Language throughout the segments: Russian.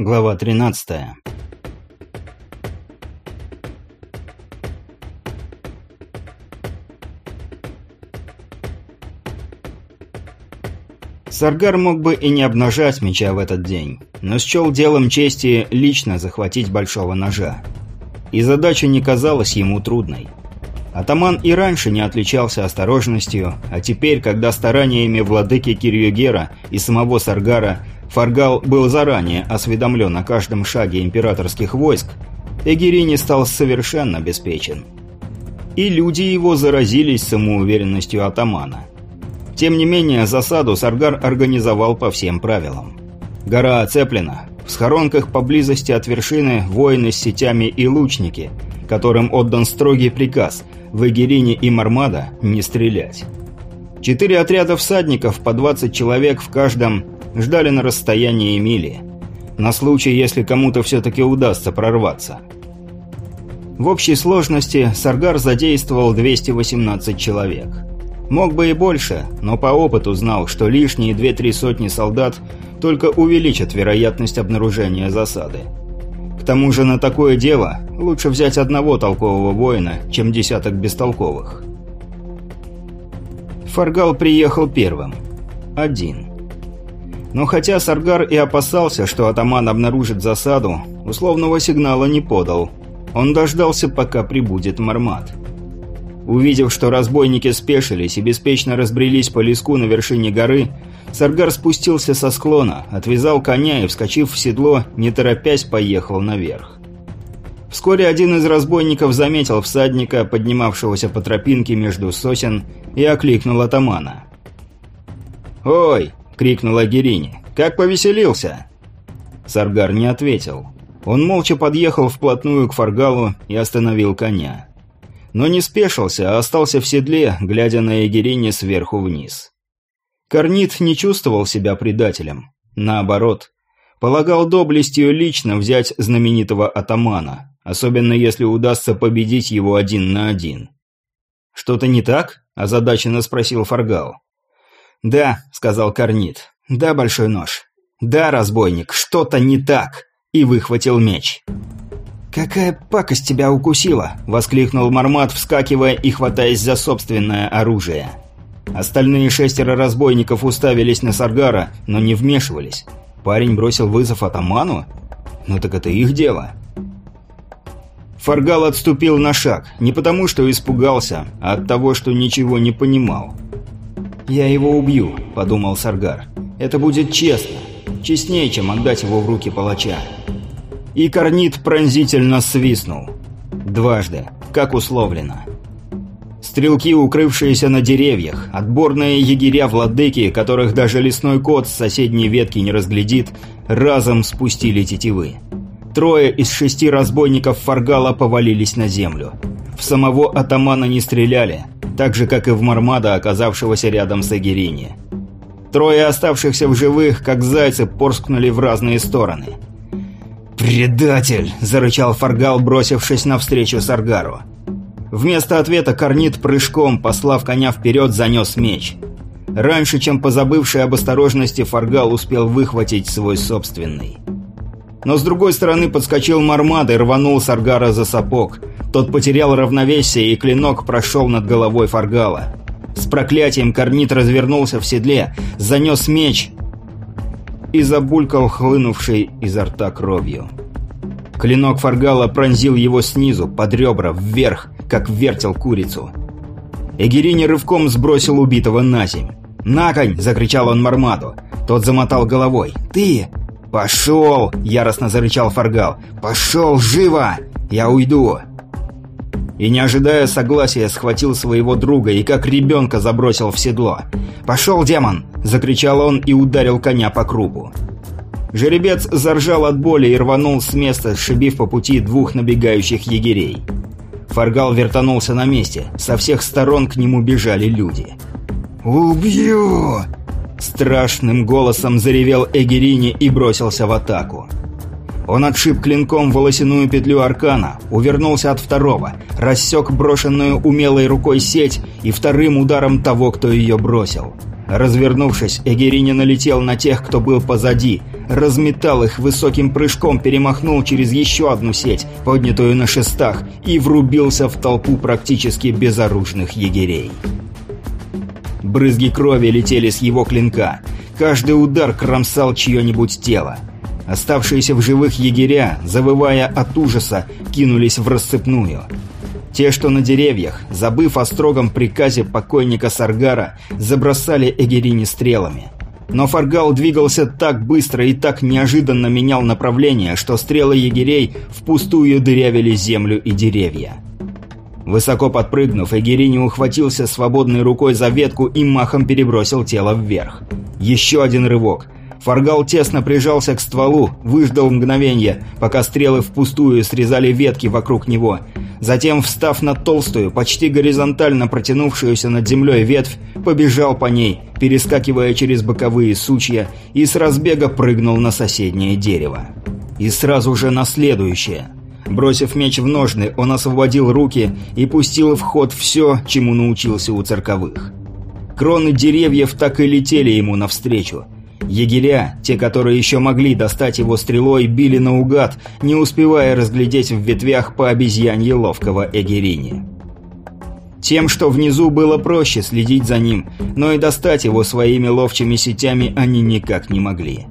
Глава 13. Саргар мог бы и не обнажать меча в этот день, но счел делом чести лично захватить большого ножа. И задача не казалась ему трудной. Атаман и раньше не отличался осторожностью, а теперь, когда стараниями владыки Кирюгера и самого Саргара Фаргал был заранее осведомлен о каждом шаге императорских войск, Эгерини стал совершенно обеспечен. И люди его заразились самоуверенностью атамана. Тем не менее, засаду Саргар организовал по всем правилам. Гора оцеплена, в схоронках поблизости от вершины воины с сетями и лучники, которым отдан строгий приказ в Эгерине и Мармада не стрелять. Четыре отряда всадников по 20 человек в каждом ждали на расстоянии мили. На случай, если кому-то все-таки удастся прорваться. В общей сложности Саргар задействовал 218 человек. Мог бы и больше, но по опыту знал, что лишние 2-3 сотни солдат только увеличат вероятность обнаружения засады. К тому же на такое дело лучше взять одного толкового воина, чем десяток бестолковых. Фаргал приехал первым. Один. Но хотя Саргар и опасался, что атаман обнаружит засаду, условного сигнала не подал. Он дождался, пока прибудет Мармат. Увидев, что разбойники спешились и беспечно разбрелись по леску на вершине горы, Саргар спустился со склона, отвязал коня и, вскочив в седло, не торопясь, поехал наверх. Вскоре один из разбойников заметил всадника, поднимавшегося по тропинке между сосен, и окликнул атамана. «Ой, крикнула Герини. «Как повеселился!» Саргар не ответил. Он молча подъехал вплотную к Фаргалу и остановил коня. Но не спешился, а остался в седле, глядя на Егерине сверху вниз. Корнит не чувствовал себя предателем. Наоборот, полагал доблестью лично взять знаменитого атамана, особенно если удастся победить его один на один. «Что-то не так?» – озадаченно спросил Фаргал. «Да», — сказал Корнит. «Да, большой нож. Да, разбойник, что-то не так». И выхватил меч. «Какая пакость тебя укусила?» — воскликнул Мармат, вскакивая и хватаясь за собственное оружие. Остальные шестеро разбойников уставились на Саргара, но не вмешивались. Парень бросил вызов атаману? Ну так это их дело. Фаргал отступил на шаг, не потому что испугался, а от того, что ничего не понимал. «Я его убью», — подумал Саргар. «Это будет честно. Честнее, чем отдать его в руки палача». И Корнит пронзительно свистнул. Дважды, как условлено. Стрелки, укрывшиеся на деревьях, отборные егеря-владыки, которых даже лесной кот с соседней ветки не разглядит, разом спустили тетивы. Трое из шести разбойников Фаргала повалились на землю. В самого атамана не стреляли, так же, как и в Мармада, оказавшегося рядом с Эгерини. Трое оставшихся в живых, как зайцы, порскнули в разные стороны. «Предатель!» – зарычал Фаргал, бросившись навстречу Саргару. Вместо ответа Корнит прыжком, послав коня вперед, занес меч. Раньше, чем позабывший об осторожности, Фаргал успел выхватить свой собственный. Но с другой стороны подскочил Мармад и рванул Саргара за сапог. Тот потерял равновесие, и клинок прошел над головой Фаргала. С проклятием Корнит развернулся в седле, занес меч и забулькал хлынувшей изо рта кровью. Клинок Фаргала пронзил его снизу, под ребра, вверх, как вертел курицу. Эгерини рывком сбросил убитого на земь. «На конь!» – закричал он Мармаду. Тот замотал головой. «Ты! «Пошел!» – яростно зарычал Фаргал. «Пошел, живо! Я уйду!» И, не ожидая согласия, схватил своего друга и как ребенка забросил в седло. «Пошел, демон!» – закричал он и ударил коня по кругу. Жеребец заржал от боли и рванул с места, сшибив по пути двух набегающих егерей. Фаргал вертанулся на месте. Со всех сторон к нему бежали люди. «Убью!» Страшным голосом заревел Эгерини и бросился в атаку. Он отшиб клинком волосяную петлю аркана, увернулся от второго, рассек брошенную умелой рукой сеть и вторым ударом того, кто ее бросил. Развернувшись, Эгерини налетел на тех, кто был позади, разметал их высоким прыжком, перемахнул через еще одну сеть, поднятую на шестах, и врубился в толпу практически безоружных егерей. Брызги крови летели с его клинка. Каждый удар кромсал чье-нибудь тело. Оставшиеся в живых егеря, завывая от ужаса, кинулись в расцепную. Те, что на деревьях, забыв о строгом приказе покойника Саргара, забросали Эгерини стрелами. Но Фаргал двигался так быстро и так неожиданно менял направление, что стрелы егерей впустую дырявили землю и деревья. Высоко подпрыгнув, Эгерини ухватился свободной рукой за ветку и махом перебросил тело вверх. Еще один рывок. Фаргал тесно прижался к стволу, выждал мгновение, пока стрелы впустую срезали ветки вокруг него. Затем, встав на толстую, почти горизонтально протянувшуюся над землей ветвь, побежал по ней, перескакивая через боковые сучья, и с разбега прыгнул на соседнее дерево. И сразу же на следующее – Бросив меч в ножны, он освободил руки и пустил в ход все, чему научился у цирковых. Кроны деревьев так и летели ему навстречу. Егеря, те, которые еще могли достать его стрелой, били наугад, не успевая разглядеть в ветвях по обезьянье ловкого Эгерини. Тем, что внизу было проще следить за ним, но и достать его своими ловчими сетями они никак не могли.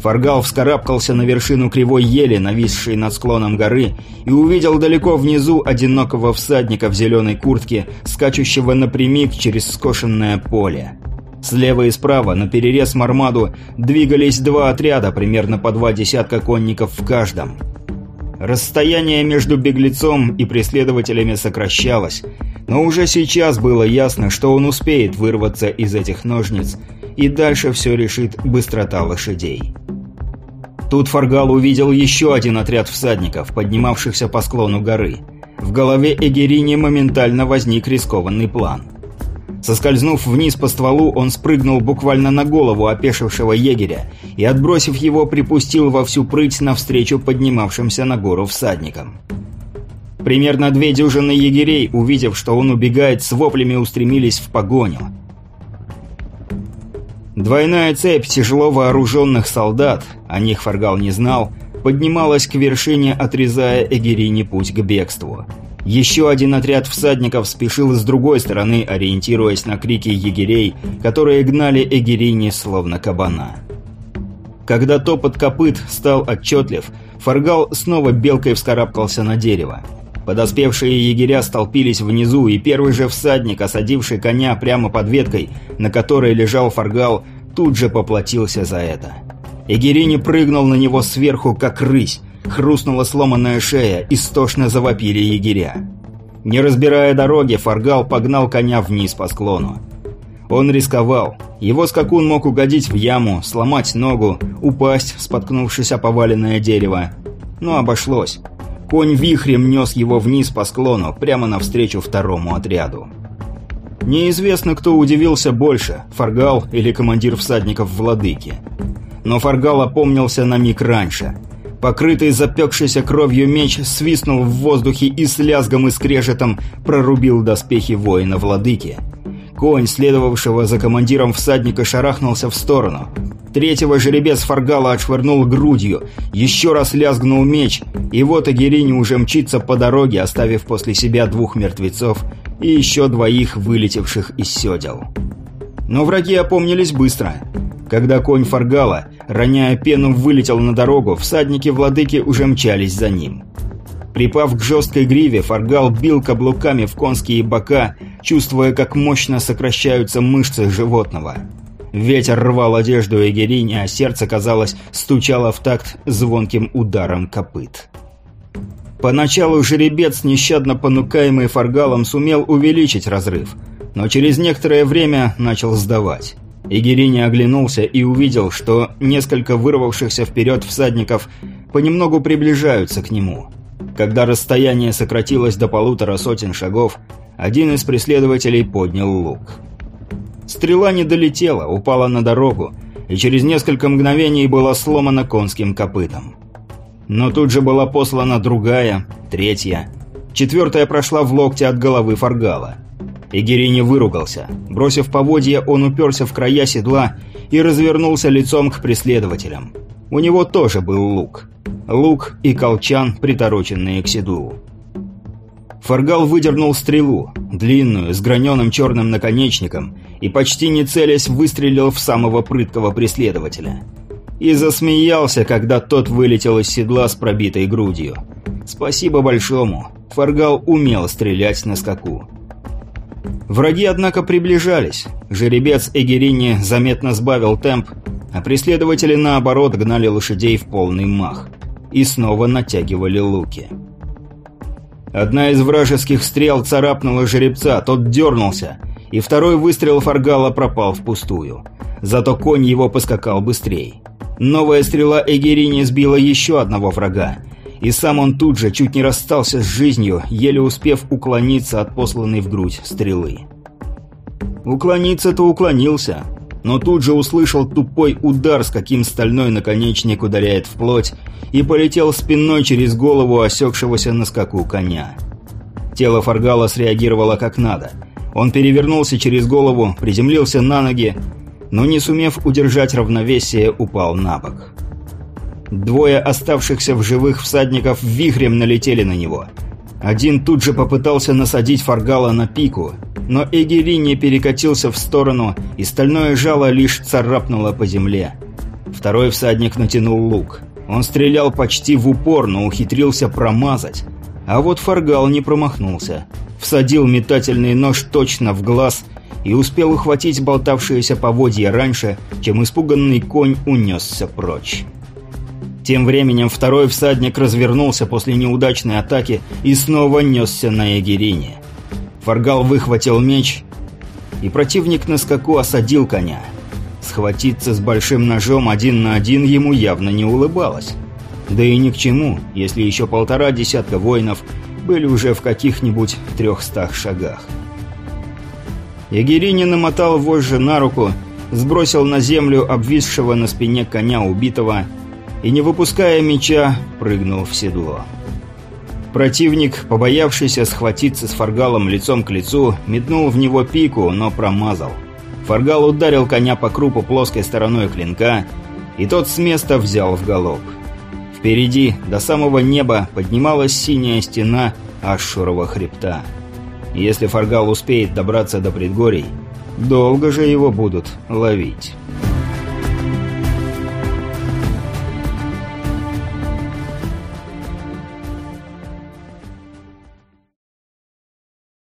Фаргал вскарабкался на вершину кривой ели, нависшей над склоном горы, и увидел далеко внизу одинокого всадника в зеленой куртке, скачущего напрямик через скошенное поле. Слева и справа, на перерез Мармаду, двигались два отряда, примерно по два десятка конников в каждом. Расстояние между беглецом и преследователями сокращалось, но уже сейчас было ясно, что он успеет вырваться из этих ножниц, и дальше все решит быстрота лошадей. Тут Фаргал увидел еще один отряд всадников, поднимавшихся по склону горы. В голове Эгерини моментально возник рискованный план. Соскользнув вниз по стволу, он спрыгнул буквально на голову опешившего егеря и, отбросив его, припустил во всю прыть навстречу поднимавшимся на гору всадникам. Примерно две дюжины егерей, увидев, что он убегает, с воплями устремились в погоню. Двойная цепь тяжело вооруженных солдат, о них Фаргал не знал, поднималась к вершине, отрезая Эгерине путь к бегству. Еще один отряд всадников спешил с другой стороны, ориентируясь на крики егерей, которые гнали Эгерине словно кабана. Когда топот копыт стал отчетлив, Фаргал снова белкой вскарабкался на дерево. Подоспевшие егеря столпились внизу, и первый же всадник, осадивший коня прямо под веткой, на которой лежал фаргал, тут же поплатился за это. Эгерини прыгнул на него сверху, как рысь. Хрустнула сломанная шея, истошно завопили егеря. Не разбирая дороги, фаргал погнал коня вниз по склону. Он рисковал. Его скакун мог угодить в яму, сломать ногу, упасть, споткнувшись о поваленное дерево. Но обошлось. Конь вихрем нес его вниз по склону, прямо навстречу второму отряду. Неизвестно, кто удивился больше, Фаргал или командир всадников Владыки. Но Фаргал опомнился на миг раньше. Покрытый запекшейся кровью меч свистнул в воздухе и с лязгом и скрежетом прорубил доспехи воина Владыки. Конь, следовавшего за командиром всадника, шарахнулся в сторону. Третьего жеребец Фаргала отшвырнул грудью, еще раз лязгнул меч, и вот Агирини уже мчится по дороге, оставив после себя двух мертвецов и еще двоих, вылетевших из седел. Но враги опомнились быстро. Когда конь Фаргала, роняя пену, вылетел на дорогу, всадники владыки уже мчались за ним. Припав к жесткой гриве, Фаргал бил каблуками в конские бока, чувствуя, как мощно сокращаются мышцы животного. Ветер рвал одежду Эгерини, а сердце, казалось, стучало в такт звонким ударом копыт. Поначалу жеребец, нещадно понукаемый фаргалом, сумел увеличить разрыв, но через некоторое время начал сдавать. Игерини оглянулся и увидел, что несколько вырвавшихся вперед всадников понемногу приближаются к нему. Когда расстояние сократилось до полутора сотен шагов, один из преследователей поднял лук. Стрела не долетела, упала на дорогу, и через несколько мгновений была сломана конским копытом. Но тут же была послана другая, третья. Четвертая прошла в локте от головы Фаргала. Игерини выругался. Бросив поводья, он уперся в края седла и развернулся лицом к преследователям. У него тоже был лук. Лук и колчан, притороченные к седлу. Фаргал выдернул стрелу, длинную, с граненым черным наконечником, и почти не целясь выстрелил в самого прыткого преследователя. И засмеялся, когда тот вылетел из седла с пробитой грудью. Спасибо большому. Фаргал умел стрелять на скаку. Враги, однако, приближались. Жеребец Эгерини заметно сбавил темп, а преследователи, наоборот, гнали лошадей в полный мах. И снова натягивали луки. Одна из вражеских стрел царапнула жеребца, тот дернулся, и второй выстрел Фаргала пропал впустую. Зато конь его поскакал быстрее. Новая стрела Эгерини сбила еще одного врага, и сам он тут же чуть не расстался с жизнью, еле успев уклониться от посланной в грудь стрелы. Уклониться-то уклонился, но тут же услышал тупой удар, с каким стальной наконечник ударяет в плоть, и полетел спиной через голову осекшегося на скаку коня. Тело Фаргала среагировало как надо. Он перевернулся через голову, приземлился на ноги, но не сумев удержать равновесие, упал на бок. Двое оставшихся в живых всадников вихрем налетели на него. Один тут же попытался насадить Фаргала на пику, но Эгери не перекатился в сторону, и стальное жало лишь царапнуло по земле. Второй всадник натянул лук. Он стрелял почти в упор, но ухитрился промазать. А вот Фаргал не промахнулся. Всадил метательный нож точно в глаз и успел ухватить болтавшиеся поводья раньше, чем испуганный конь унесся прочь. Тем временем второй всадник развернулся после неудачной атаки и снова несся на Эгерине. Фаргал выхватил меч, и противник на скаку осадил коня. Схватиться с большим ножом один на один ему явно не улыбалось. Да и ни к чему, если еще полтора десятка воинов были уже в каких-нибудь трехстах шагах. Егерини намотал вожжи на руку, сбросил на землю обвисшего на спине коня убитого и, не выпуская меча, прыгнул в седло. Противник, побоявшийся схватиться с Фаргалом лицом к лицу, метнул в него пику, но промазал. Фаргал ударил коня по крупу плоской стороной клинка, и тот с места взял в галоп. Впереди, до самого неба, поднималась синяя стена Ашшурова хребта. Если Фаргал успеет добраться до предгорий, долго же его будут ловить».